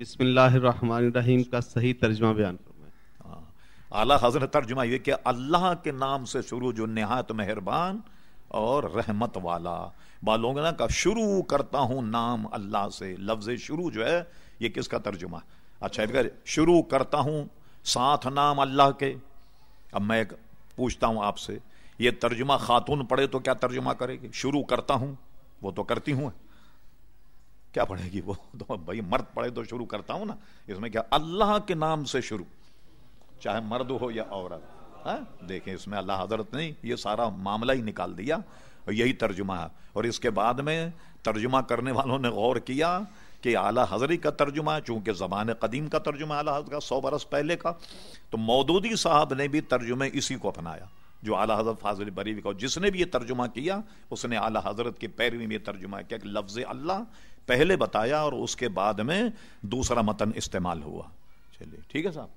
بسم اللہ الرحمن الرحیم کا صحیح ترجمہ بیان فرمائیں ہاں، اعلیٰ حضرت ترجمہ یہ کہ اللہ کے نام سے شروع جو نہایت مہربان اور رحمت والا۔ بالوں نا کا شروع کرتا ہوں نام اللہ سے، لفظ شروع جو ہے، یہ کس کا ترجمہ؟ اچھا اگر شروع کرتا ہوں ساتھ نام اللہ کے۔ اب میں ایک پوچھتا ہوں آپ سے، یہ ترجمہ خاتون پڑھے تو کیا ترجمہ کرے گی؟ شروع کرتا ہوں، وہ تو کرتی ہوں۔ کیا پڑھے گی وہ؟ تو بھائی مرد پڑھے تو شروع کرتا ہوں نا، اس میں کیا اللہ کے نام سے شروع، چاہے مرد ہو یا عورت ہاں؟ دیکھیں، اس میں اللہ حضرت نے یہ سارا معاملہ ہی نکال دیا اور یہی ترجمہ ہے۔ اور اس کے بعد میں ترجمہ کرنے والوں نے غور کیا کہ اعلیٰ حضرت کا ترجمہ ہے چونکہ زبان قدیم کا ترجمہ اعلیٰ حضرت کا سو برس پہلے کا، تو مودودی صاحب نے بھی ترجمے اسی کو اپنایا۔ جو اعلیٰ حضرت فاضل بریوی کا جس نے بھی یہ ترجمہ کیا، اس نے اعلیٰ حضرت کی پیروی میں یہ ترجمہ کیا کہ لفظ اللہ پہلے بتایا اور اس کے بعد میں دوسرا متن استعمال ہوا۔ چلیے، ٹھیک ہے صاحب؟